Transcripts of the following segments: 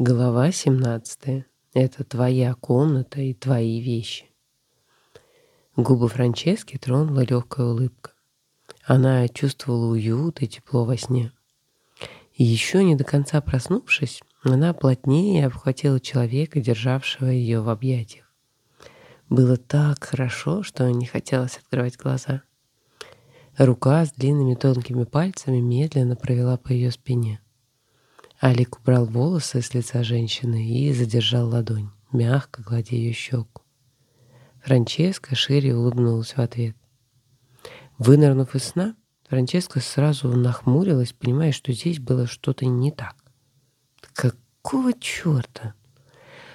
Глава 17. Это твоя комната и твои вещи. Губы Франчески тронула легкая улыбка. Она чувствовала уют и тепло во сне. И еще не до конца проснувшись, она плотнее обхватила человека, державшего ее в объятиях. Было так хорошо, что не хотелось открывать глаза. Рука с длинными тонкими пальцами медленно провела по ее спине. Алик убрал волосы с лица женщины и задержал ладонь, мягко гладя ее щеку. Франческа шире улыбнулась в ответ. Вынырнув из сна, Франческа сразу нахмурилась, понимая, что здесь было что-то не так. «Какого черта?»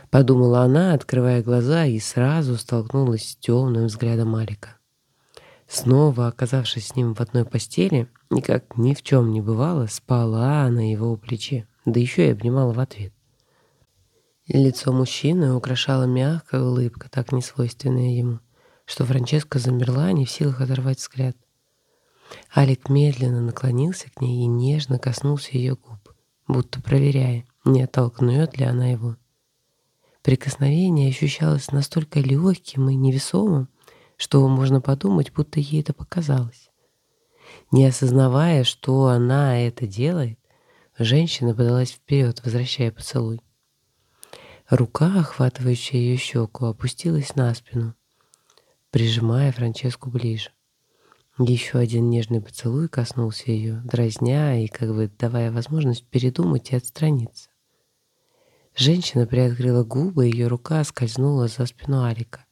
Подумала она, открывая глаза, и сразу столкнулась с темным взглядом Алика. Снова оказавшись с ним в одной постели, никак ни в чем не бывало, спала на его плече да еще и обнимала в ответ. Лицо мужчины украшала мягкая улыбка, так несвойственная ему, что Франческа замерла, не в силах оторвать взгляд. Алик медленно наклонился к ней и нежно коснулся ее губ, будто проверяя, не оттолкнет ли она его. Прикосновение ощущалось настолько легким и невесомым, что можно подумать, будто ей это показалось. Не осознавая, что она это делает, Женщина подалась вперед, возвращая поцелуй. Рука, охватывающая ее щеку, опустилась на спину, прижимая Франческу ближе. Еще один нежный поцелуй коснулся ее, дразня и как бы давая возможность передумать и отстраниться. Женщина приоткрыла губы, ее рука скользнула за спину Алика.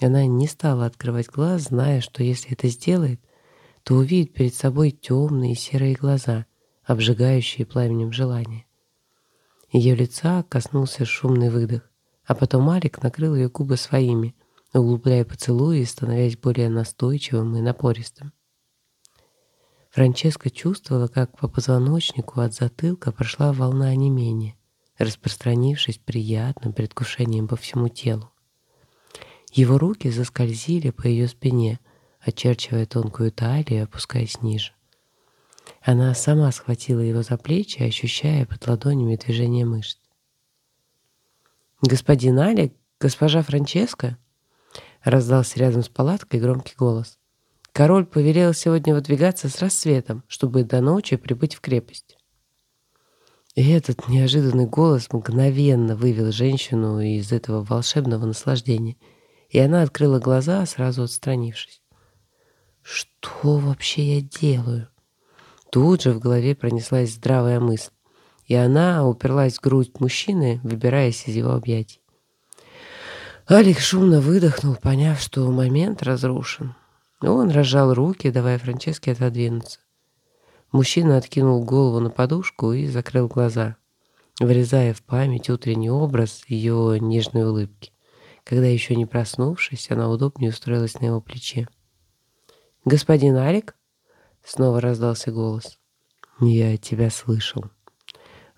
Она не стала открывать глаз, зная, что если это сделает, то увидит перед собой темные серые глаза, обжигающие пламенем желания. Ее лица коснулся шумный выдох, а потом Алик накрыл ее губы своими, углубляя поцелуи и становясь более настойчивым и напористым. Франческа чувствовала, как по позвоночнику от затылка прошла волна онемения, распространившись приятным предвкушением по всему телу. Его руки заскользили по ее спине, очерчивая тонкую талию и опускаясь ниже. Она сама схватила его за плечи, ощущая под ладонями движение мышц. «Господин Алик, госпожа Франческа?» раздался рядом с палаткой громкий голос. «Король повелел сегодня выдвигаться с рассветом, чтобы до ночи прибыть в крепость». И этот неожиданный голос мгновенно вывел женщину из этого волшебного наслаждения, и она открыла глаза, сразу отстранившись. «Что вообще я делаю?» Тут же в голове пронеслась здравая мысль, и она уперлась в грудь мужчины, выбираясь из его объятий. Алик шумно выдохнул, поняв, что момент разрушен. Он разжал руки, давая Франческе отодвинуться. Мужчина откинул голову на подушку и закрыл глаза, вырезая в память утренний образ ее нежной улыбки, когда еще не проснувшись, она удобнее устроилась на его плече. «Господин Алик?» Снова раздался голос. «Я тебя слышал».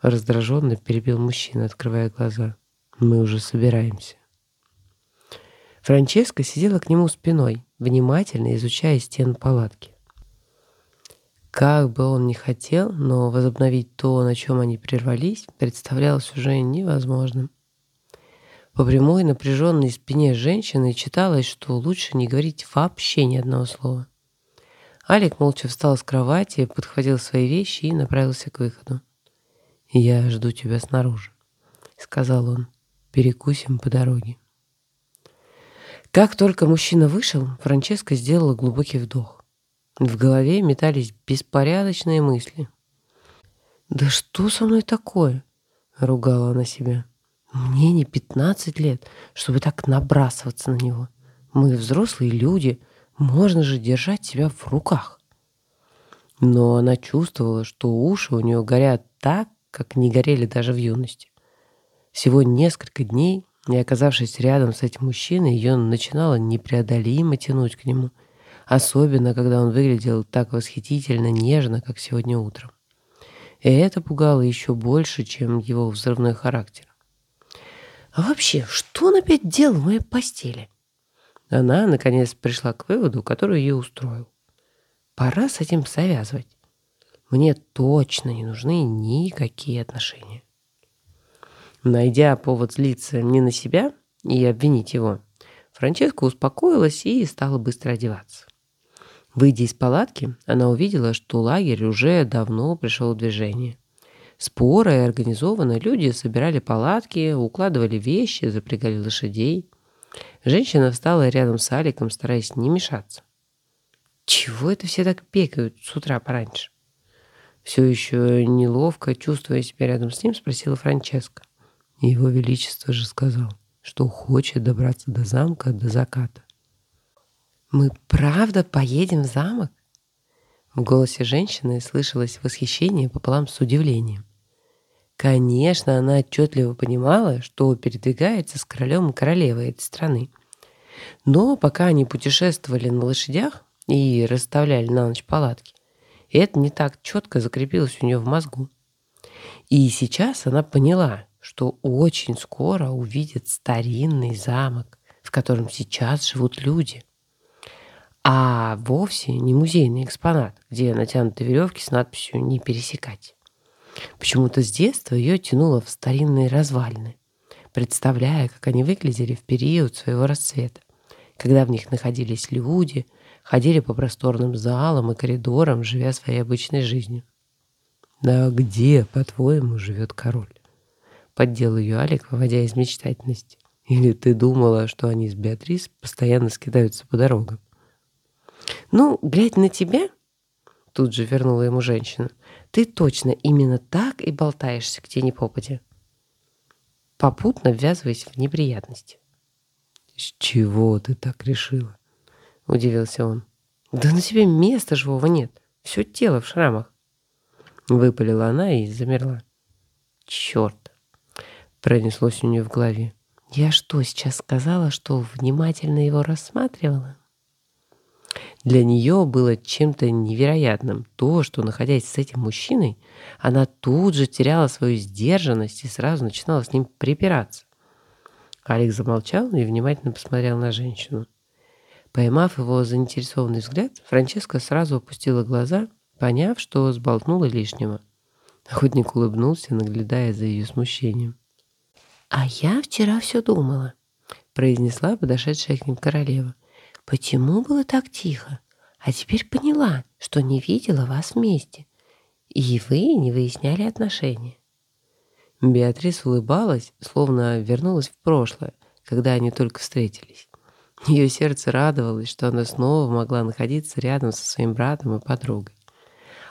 Раздраженно перебил мужчина, открывая глаза. «Мы уже собираемся». Франческа сидела к нему спиной, внимательно изучая стены палатки. Как бы он ни хотел, но возобновить то, на чем они прервались, представлялось уже невозможным. По прямой напряженной спине женщины читалось, что лучше не говорить вообще ни одного слова. Алик молча встал с кровати, подхватил свои вещи и направился к выходу. «Я жду тебя снаружи», — сказал он. «Перекусим по дороге». Как только мужчина вышел, Франческа сделала глубокий вдох. В голове метались беспорядочные мысли. «Да что со мной такое?» — ругала она себя. «Мне не пятнадцать лет, чтобы так набрасываться на него. Мы взрослые люди, можно же держать себя в руках. Но она чувствовала, что уши у нее горят так, как не горели даже в юности. Всего несколько дней, не оказавшись рядом с этим мужчиной, ее начинало непреодолимо тянуть к нему, особенно когда он выглядел так восхитительно нежно, как сегодня утром. И это пугало еще больше, чем его взрывной характер. А вообще, что он опять делал в моей постели? Она, наконец, пришла к выводу, который ее устроил. Пора с этим завязывать. Мне точно не нужны никакие отношения. Найдя повод злиться не на себя и обвинить его, Франческа успокоилась и стала быстро одеваться. Выйдя из палатки, она увидела, что лагерь уже давно пришел в движение. Споро и люди собирали палатки, укладывали вещи, запрягали лошадей. Женщина встала рядом с Аликом, стараясь не мешаться. Чего это все так бегают с утра пораньше? Все еще неловко, чувствуя себя рядом с ним, спросила Франческа. Его Величество же сказал, что хочет добраться до замка до заката. «Мы правда поедем в замок?» В голосе женщины слышалось восхищение пополам с удивлением. Конечно, она отчетливо понимала, что передвигается с королем и королевой этой страны. Но пока они путешествовали на лошадях и расставляли на ночь палатки, это не так четко закрепилось у нее в мозгу. И сейчас она поняла, что очень скоро увидит старинный замок, в котором сейчас живут люди. А вовсе не музейный экспонат, где натянуты веревки с надписью «Не пересекать». Почему-то с детства ее тянуло в старинные развалины, представляя, как они выглядели в период своего расцвета, когда в них находились люди, ходили по просторным залам и коридорам, живя своей обычной жизнью. «Да где, по-твоему, живет король?» Поддел ее Алик, выводя из мечтательности. «Или ты думала, что они с Беатрис постоянно скидаются по дорогам?» «Ну, глядя на тебя...» Тут же вернула ему женщина. «Ты точно именно так и болтаешься к тени попади, попутно ввязываясь в неприятности». «С чего ты так решила?» — удивился он. «Да на тебе места живого нет. Все тело в шрамах». Выпалила она и замерла. «Черт!» — пронеслось у нее в голове. «Я что, сейчас сказала, что внимательно его рассматривала?» Для нее было чем-то невероятным то, что, находясь с этим мужчиной, она тут же теряла свою сдержанность и сразу начинала с ним припираться. Алекс замолчал и внимательно посмотрел на женщину. Поймав его заинтересованный взгляд, Франческа сразу опустила глаза, поняв, что сболтнула лишнего. Охотник улыбнулся, наглядая за ее смущением. «А я вчера все думала», — произнесла подошедшая к ним королева. «Почему было так тихо? А теперь поняла, что не видела вас вместе. И вы не выясняли отношения». Беатрис улыбалась, словно вернулась в прошлое, когда они только встретились. Ее сердце радовалось, что она снова могла находиться рядом со своим братом и подругой.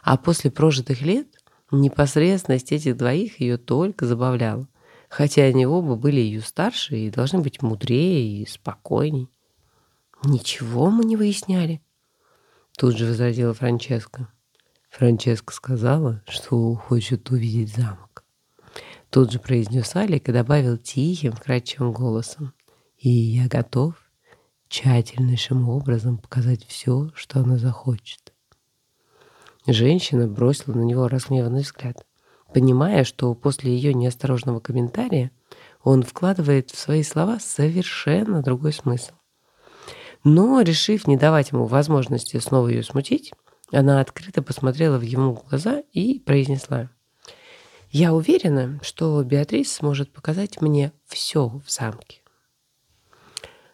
А после прожитых лет непосредственность этих двоих ее только забавляла, хотя они оба были ее старше и должны быть мудрее и спокойней. «Ничего мы не выясняли», — тут же возразила Франческа. Франческа сказала, что хочет увидеть замок. Тут же произнес Алик и добавил тихим, вкрадчивым голосом. «И я готов тщательнейшим образом показать все, что она захочет. Женщина бросила на него разгневанный взгляд, понимая, что после ее неосторожного комментария он вкладывает в свои слова совершенно другой смысл. Но, решив не давать ему возможности снова ее смутить, она открыто посмотрела в его глаза и произнесла. «Я уверена, что Беатрис сможет показать мне все в замке.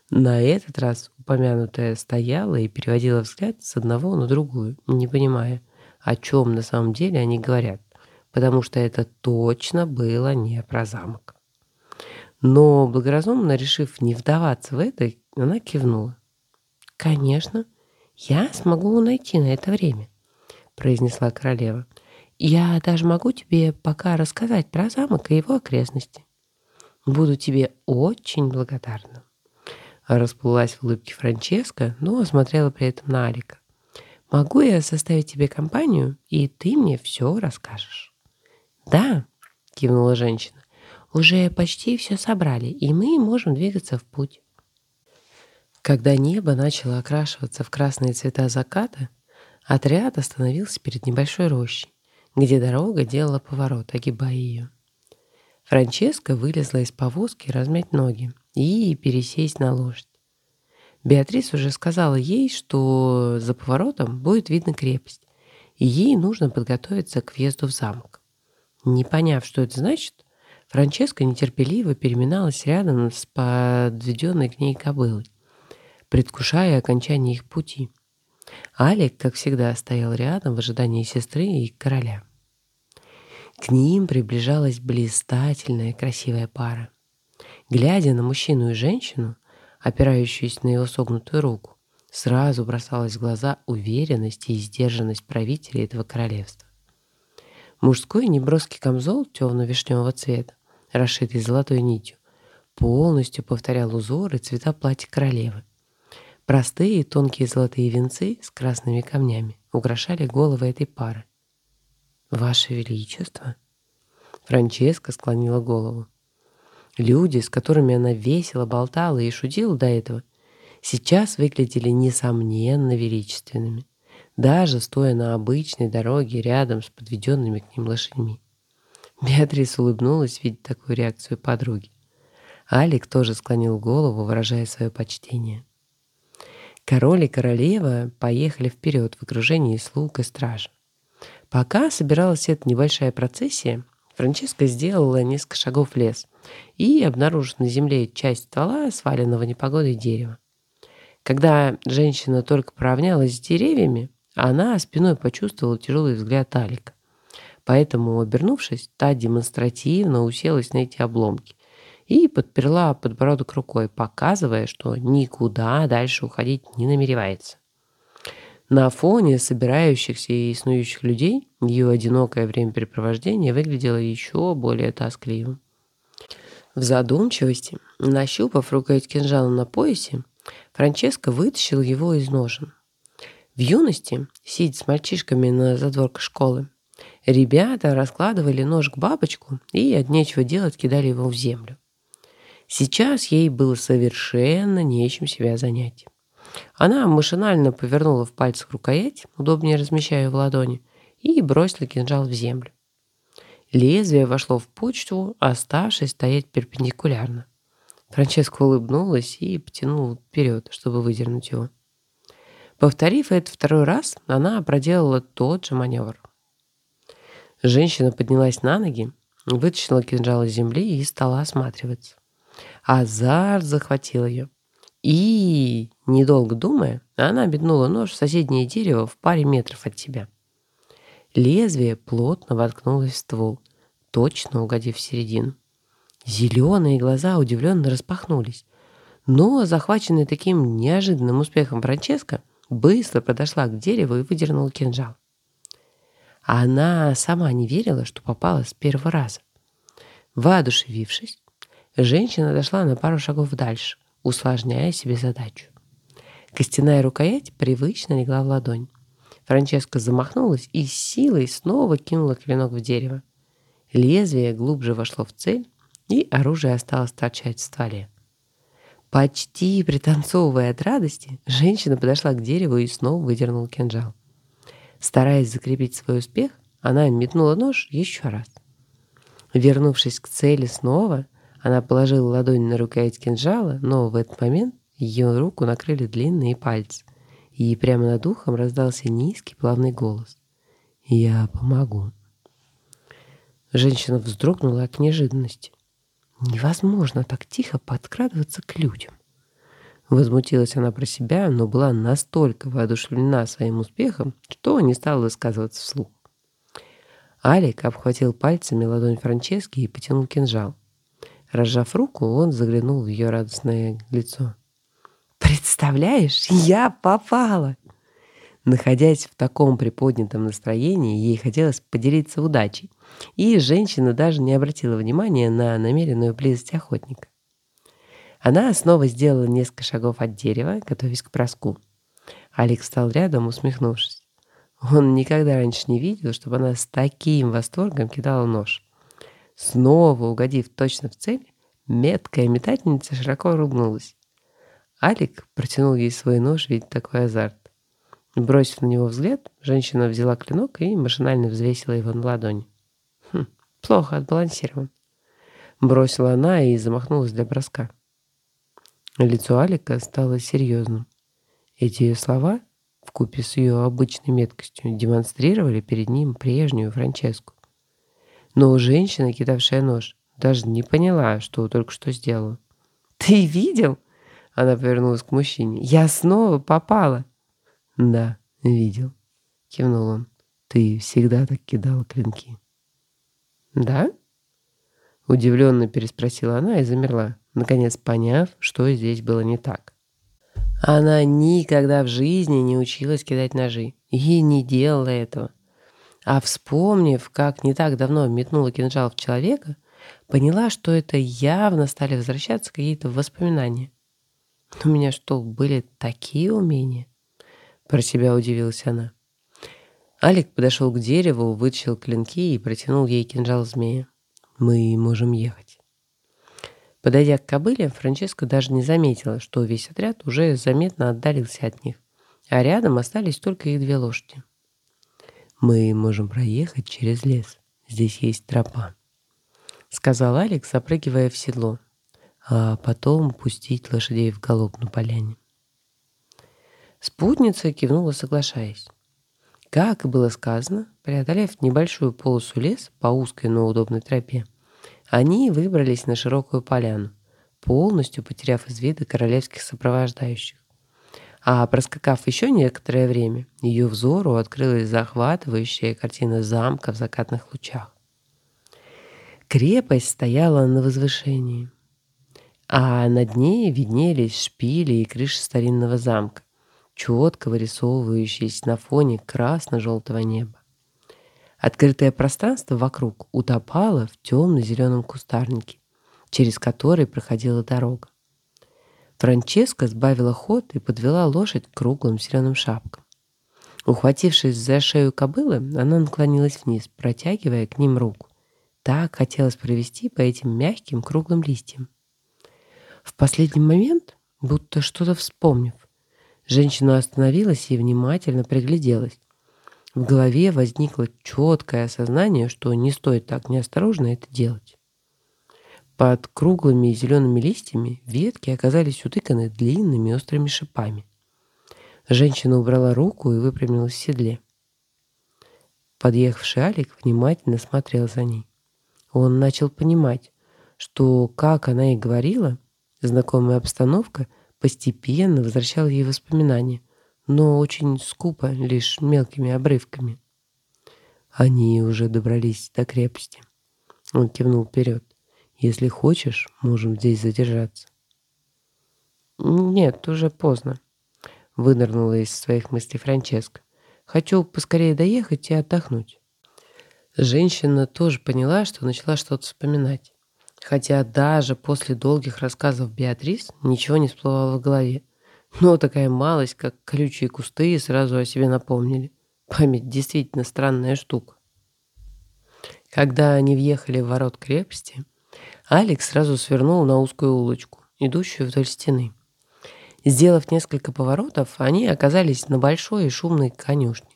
На этот раз упомянутая стояла и переводила взгляд с одного на другую, не понимая, о чем на самом деле они говорят, потому что это точно было не про замок. Но благоразумно решив не вдаваться в это, она кивнула. «Конечно, я смогу найти на это время», — произнесла королева. «Я даже могу тебе пока рассказать про замок и его окрестности. Буду тебе очень благодарна». Расплылась в улыбке Франческа, но смотрела при этом на Алика. «Могу я составить тебе компанию, и ты мне все расскажешь?» «Да», — кивнула женщина, — «уже почти все собрали, и мы можем двигаться в путь». Когда небо начало окрашиваться в красные цвета заката, отряд остановился перед небольшой рощей, где дорога делала поворот, огибая ее. Франческа вылезла из повозки размять ноги и пересесть на лошадь. Беатрис уже сказала ей, что за поворотом будет видна крепость, и ей нужно подготовиться к въезду в замок. Не поняв, что это значит, Франческа нетерпеливо переминалась рядом с подведенной к ней кобылой, предвкушая окончание их пути. Алик, как всегда, стоял рядом в ожидании сестры и короля. К ним приближалась блистательная красивая пара. Глядя на мужчину и женщину, опирающуюся на его согнутую руку, сразу бросалась в глаза уверенность и сдержанность правителя этого королевства. Мужской неброский камзол темно-вишневого цвета, расшитый золотой нитью, полностью повторял узоры цвета платья королевы. Простые тонкие золотые венцы с красными камнями украшали головы этой пары. «Ваше Величество!» Франческа склонила голову. Люди, с которыми она весело болтала и шутила до этого, сейчас выглядели несомненно величественными, даже стоя на обычной дороге рядом с подведенными к ним лошадьми. Беатрис улыбнулась, видя такую реакцию подруги. Алик тоже склонил голову, выражая свое почтение. Король и королева поехали вперед в окружении слуг и стражи. Пока собиралась эта небольшая процессия, Франческа сделала несколько шагов в лес и обнаружила на земле часть ствола, сваленного непогодой дерева. Когда женщина только поравнялась с деревьями, она спиной почувствовала тяжелый взгляд Алика. Поэтому, обернувшись, та демонстративно уселась на эти обломки и подперла подбородок рукой, показывая, что никуда дальше уходить не намеревается. На фоне собирающихся и снующих людей ее одинокое времяпрепровождение выглядело еще более тоскливым. В задумчивости, нащупав рукоять кинжала на поясе, Франческо вытащил его из ножен. В юности, сидя с мальчишками на задворках школы, ребята раскладывали ножик-бабочку и от нечего делать кидали его в землю. Сейчас ей было совершенно нечем себя занять. Она машинально повернула в пальцах рукоять, удобнее размещая в ладони, и бросила кинжал в землю. Лезвие вошло в почту, оставшись стоять перпендикулярно. Франческа улыбнулась и потянула вперед, чтобы выдернуть его. Повторив это второй раз, она проделала тот же маневр. Женщина поднялась на ноги, вытащила кинжал из земли и стала осматриваться. Азарт захватил ее. И, недолго думая, она метнула нож в соседнее дерево в паре метров от себя. Лезвие плотно воткнулось в ствол, точно угодив в середину. Зеленые глаза удивленно распахнулись. Но, захваченная таким неожиданным успехом Франческа, быстро подошла к дереву и выдернула кинжал. Она сама не верила, что попала с первого раза. Воодушевившись, женщина дошла на пару шагов дальше — усложняя себе задачу. Костяная рукоять привычно легла в ладонь. Франческа замахнулась и силой снова кинула клинок в дерево. Лезвие глубже вошло в цель, и оружие осталось торчать в стволе. Почти пританцовывая от радости, женщина подошла к дереву и снова выдернула кинжал. Стараясь закрепить свой успех, она метнула нож еще раз. Вернувшись к цели снова, она положила ладонь на рукоять кинжала, но в этот момент ее руку накрыли длинные пальцы, и прямо над ухом раздался низкий плавный голос. «Я помогу». Женщина вздрогнула от неожиданности. Невозможно так тихо подкрадываться к людям. Возмутилась она про себя, но была настолько воодушевлена своим успехом, что не стала высказываться вслух. Алик обхватил пальцами ладонь Франчески и потянул кинжал. Разжав руку, он заглянул в ее радостное лицо. «Представляешь, я попала!» Находясь в таком приподнятом настроении, ей хотелось поделиться удачей, и женщина даже не обратила внимания на намеренную близость охотника. Она снова сделала несколько шагов от дерева, готовясь к броску. Алекс стал рядом, усмехнувшись. Он никогда раньше не видел, чтобы она с таким восторгом кидала нож. Снова угодив точно в цель, меткая метательница широко ругнулась. Алик протянул ей свой нож, видя такой азарт. Бросив на него взгляд, женщина взяла клинок и машинально взвесила его на ладони. Хм, плохо отбалансирован. Бросила она и замахнулась для броска. Лицо Алика стало серьезным. Эти ее слова, вкупе с ее обычной меткостью, демонстрировали перед ним прежнюю Франческу. Но женщина, кидавшая нож, даже не поняла, что только что сделала. «Ты видел?» Она повернулась к мужчине. «Я снова попала!» «Да, видел», — кивнул он. «Ты всегда так кидала клинки». «Да?» Удивленно переспросила она и замерла, наконец поняв, что здесь было не так. Она никогда в жизни не училась кидать ножи и не делала этого. А вспомнив, как не так давно метнула кинжал в человека, поняла, что это явно стали возвращаться какие-то воспоминания. «У меня что, были такие умения?» Про себя удивилась она. Алик подошел к дереву, вытащил клинки и протянул ей кинжал змея. «Мы можем ехать». Подойдя к кобыле, Франческа даже не заметила, что весь отряд уже заметно отдалился от них, а рядом остались только их две лошади. «Мы можем проехать через лес. Здесь есть тропа», — сказал Алекс, запрыгивая в седло, а потом пустить лошадей в галоп на поляне. Спутница кивнула, соглашаясь. Как и было сказано, преодолев небольшую полосу леса по узкой, но удобной тропе, они выбрались на широкую поляну, полностью потеряв из вида королевских сопровождающих. А проскакав еще некоторое время, ее взору открылась захватывающая картина замка в закатных лучах. Крепость стояла на возвышении, а над ней виднелись шпили и крыши старинного замка, четко вырисовывающиеся на фоне красно-желтого неба. Открытое пространство вокруг утопало в темно-зеленом кустарнике, через который проходила дорога. Франческа сбавила ход и подвела лошадь к круглым зеленым шапкам. Ухватившись за шею кобылы, она наклонилась вниз, протягивая к ним руку. Так хотелось провести по этим мягким круглым листьям. В последний момент, будто что-то вспомнив, женщина остановилась и внимательно пригляделась. В голове возникло четкое осознание, что не стоит так неосторожно это делать. Под круглыми зелеными листьями ветки оказались утыканы длинными острыми шипами. Женщина убрала руку и выпрямилась в седле. Подъехавший Алик внимательно смотрел за ней. Он начал понимать, что, как она и говорила, знакомая обстановка постепенно возвращала ей воспоминания, но очень скупо, лишь мелкими обрывками. Они уже добрались до крепости. Он кивнул вперед. Если хочешь, можем здесь задержаться. Нет, уже поздно. Вынырнула из своих мыслей Франческа. Хочу поскорее доехать и отдохнуть. Женщина тоже поняла, что начала что-то вспоминать. Хотя даже после долгих рассказов Беатрис ничего не всплывало в голове. Но такая малость, как колючие кусты, сразу о себе напомнили. Память действительно странная штука. Когда они въехали в ворот крепости, Алекс сразу свернул на узкую улочку, идущую вдоль стены. Сделав несколько поворотов, они оказались на большой и шумной конюшне.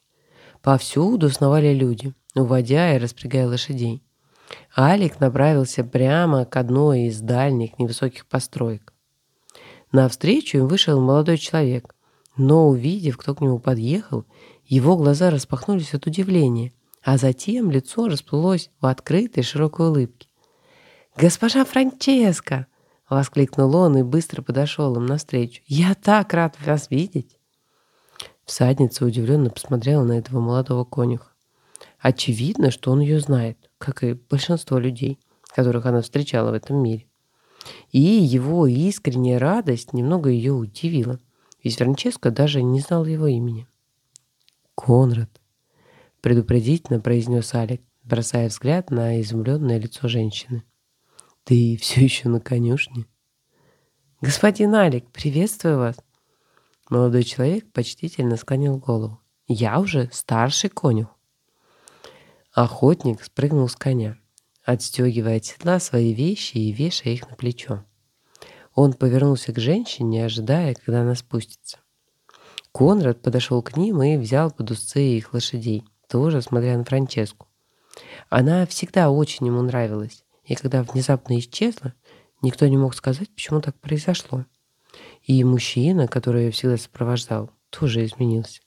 Повсюду сновали люди, уводя и распрягая лошадей. Алик направился прямо к одной из дальних невысоких построек. Навстречу им вышел молодой человек, но, увидев, кто к нему подъехал, его глаза распахнулись от удивления, а затем лицо расплылось в открытой широкой улыбке. «Госпожа Франческа!» — воскликнул он и быстро подошел им навстречу. «Я так рад вас видеть!» Всадница удивленно посмотрела на этого молодого конюха. Очевидно, что он ее знает, как и большинство людей, которых она встречала в этом мире. И его искренняя радость немного ее удивила, ведь Франческо даже не знал его имени. «Конрад», — предупредительно произнес Алик, бросая взгляд на изумленное лицо женщины. «Ты все еще на конюшне?» «Господин Алик, приветствую вас!» Молодой человек почтительно склонил голову. «Я уже старший конюх». Охотник спрыгнул с коня отстегивая от седла свои вещи и вешая их на плечо. Он повернулся к женщине, ожидая, когда она спустится. Конрад подошел к ним и взял под усы их лошадей, тоже смотря на Франческу. Она всегда очень ему нравилась, и когда внезапно исчезла, никто не мог сказать, почему так произошло. И мужчина, который ее всегда сопровождал, тоже изменился.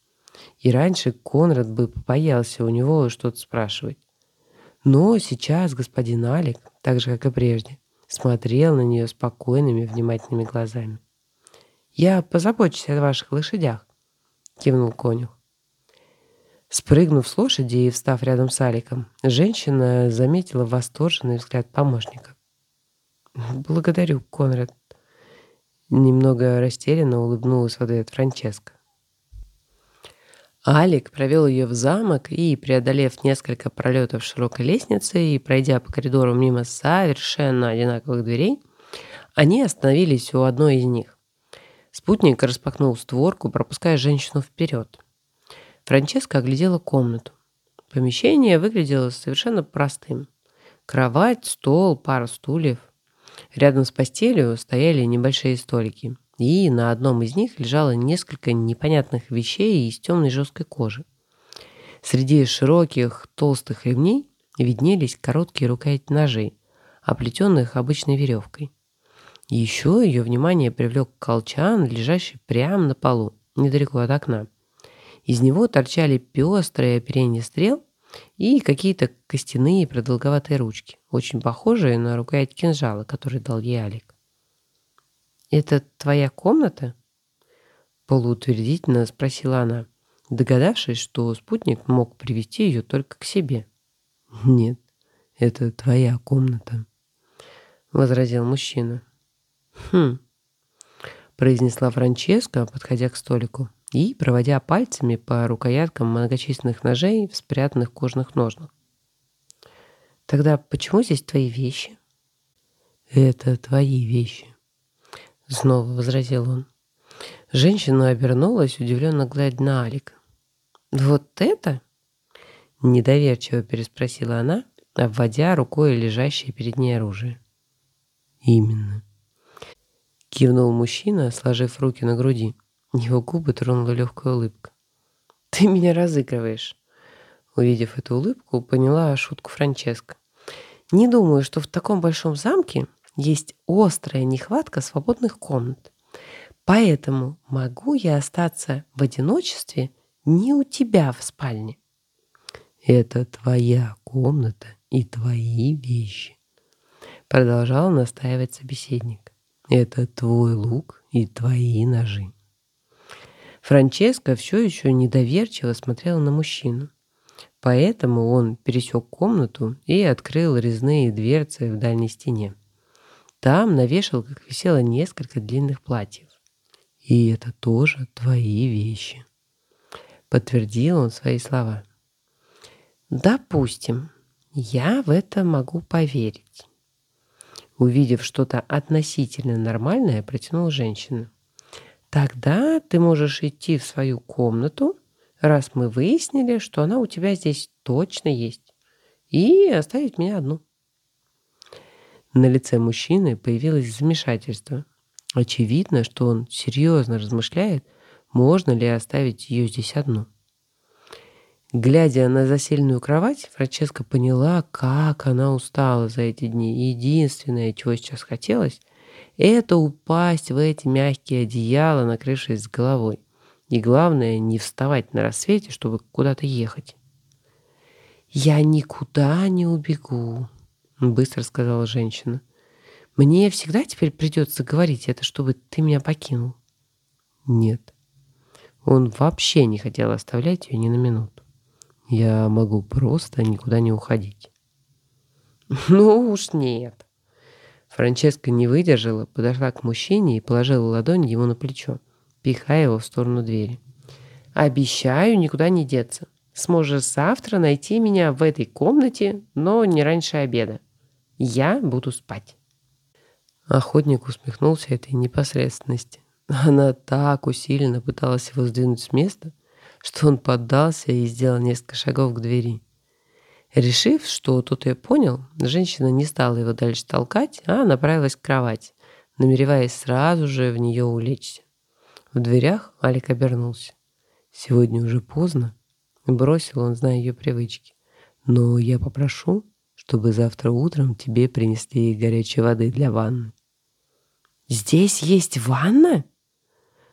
И раньше Конрад бы побоялся у него что-то спрашивать. Но сейчас господин Алик, так же, как и прежде, смотрел на нее спокойными, внимательными глазами. «Я позабочусь о ваших лошадях», — кивнул конюх. Спрыгнув с лошади и встав рядом с Аликом, женщина заметила восторженный взгляд помощника. «Благодарю, Конрад». Немного растерянно улыбнулась в ответ Франческа. Алик провел ее в замок и, преодолев несколько пролетов широкой лестницы и пройдя по коридору мимо совершенно одинаковых дверей, они остановились у одной из них. Спутник распахнул створку, пропуская женщину вперед. Франческа оглядела комнату. Помещение выглядело совершенно простым. Кровать, стол, пара стульев. Рядом с постелью стояли небольшие столики – и на одном из них лежало несколько непонятных вещей из темной жесткой кожи. Среди широких толстых ремней виднелись короткие рукояти ножей, оплетенных обычной веревкой. Еще ее внимание привлек колчан, лежащий прямо на полу, недалеко от окна. Из него торчали пестрые оперения стрел и какие-то костяные продолговатые ручки, очень похожие на рукоять кинжала, который дал ей Алик. «Это твоя комната?» Полуутвердительно спросила она, догадавшись, что спутник мог привести ее только к себе. «Нет, это твоя комната», — возразил мужчина. «Хм», — произнесла Франческа, подходя к столику и проводя пальцами по рукояткам многочисленных ножей в спрятанных кожаных ножнах. «Тогда почему здесь твои вещи?» «Это твои вещи», Снова возразил он. Женщина обернулась, удивленно глядя на Алика. «Вот это?» Недоверчиво переспросила она, обводя рукой лежащее перед ней оружие. «Именно». Кивнул мужчина, сложив руки на груди. Его губы тронула легкая улыбка. «Ты меня разыгрываешь». Увидев эту улыбку, поняла шутку Франческо. «Не думаю, что в таком большом замке есть острая нехватка свободных комнат. Поэтому могу я остаться в одиночестве не у тебя в спальне. Это твоя комната и твои вещи, продолжал настаивать собеседник. Это твой лук и твои ножи. Франческа все еще недоверчиво смотрела на мужчину. Поэтому он пересек комнату и открыл резные дверцы в дальней стене. Там на вешалках висело несколько длинных платьев. И это тоже твои вещи. Подтвердил он свои слова. Допустим, я в это могу поверить. Увидев что-то относительно нормальное, протянула женщина. Тогда ты можешь идти в свою комнату, раз мы выяснили, что она у тебя здесь точно есть, и оставить меня одну. На лице мужчины появилось замешательство. Очевидно, что он серьезно размышляет, можно ли оставить ее здесь одну. Глядя на заселенную кровать, Франческа поняла, как она устала за эти дни. Единственное, чего сейчас хотелось, это упасть в эти мягкие одеяла, накрывшись головой. И главное, не вставать на рассвете, чтобы куда-то ехать. «Я никуда не убегу», быстро сказала женщина. Мне всегда теперь придется говорить это, чтобы ты меня покинул. Нет. Он вообще не хотел оставлять ее ни на минуту. Я могу просто никуда не уходить. Ну уж нет. Франческа не выдержала, подошла к мужчине и положила ладонь ему на плечо, пихая его в сторону двери. «Обещаю никуда не деться. Сможешь завтра найти меня в этой комнате, но не раньше обеда. Я буду спать. Охотник усмехнулся этой непосредственности. Она так усиленно пыталась его сдвинуть с места, что он поддался и сделал несколько шагов к двери. Решив, что тот ее понял, женщина не стала его дальше толкать, а направилась к кровати, намереваясь сразу же в нее улечься. В дверях Алик обернулся. «Сегодня уже поздно», — бросил он, зная ее привычки. «Но я попрошу, чтобы завтра утром тебе принесли горячей воды для ванны. «Здесь есть ванна?»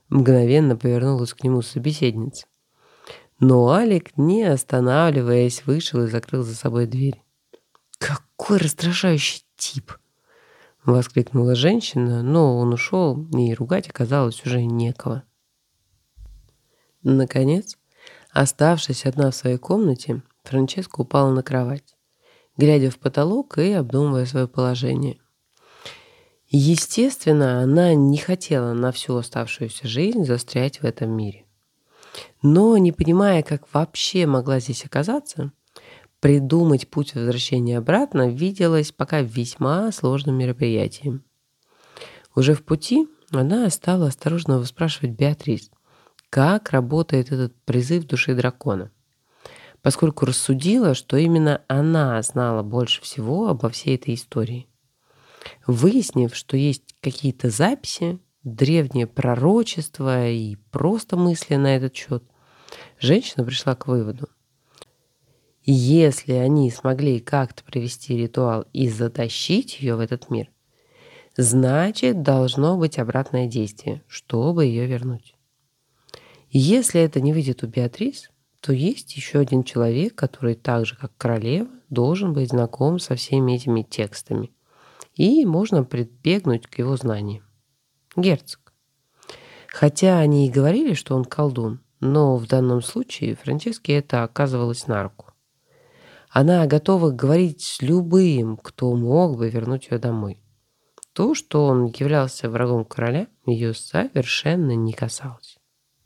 Мгновенно повернулась к нему собеседница. Но Алик, не останавливаясь, вышел и закрыл за собой дверь. Какой раздражающий тип! Воскликнула женщина, но он ушел, и ругать оказалось уже некого. Наконец, оставшись одна в своей комнате, Франческа упала на кровать, глядя в потолок и обдумывая свое положение. Естественно, она не хотела на всю оставшуюся жизнь застрять в этом мире. Но, не понимая, как вообще могла здесь оказаться, придумать путь возвращения обратно виделось пока весьма сложным мероприятием. Уже в пути она стала осторожно выспрашивать Беатрис, как работает этот призыв души дракона, поскольку рассудила, что именно она знала больше всего обо всей этой истории. Выяснив, что есть какие-то записи, древние пророчества и просто мысли на этот счет, женщина пришла к выводу, если они смогли как-то провести ритуал и затащить ее в этот мир, значит, должно быть обратное действие, чтобы ее вернуть. Если это не выйдет у Беатрис, то есть еще один человек, который так же, как королева, должен быть знаком со всеми этими текстами. И можно прибегнуть к его знаниям. Герцог. Хотя они и говорили, что он колдун, но в данном случае Франческе это оказывалось на руку. Она готова говорить с любым, кто мог бы вернуть ее домой. То, что он являлся врагом короля, ее совершенно не касалось.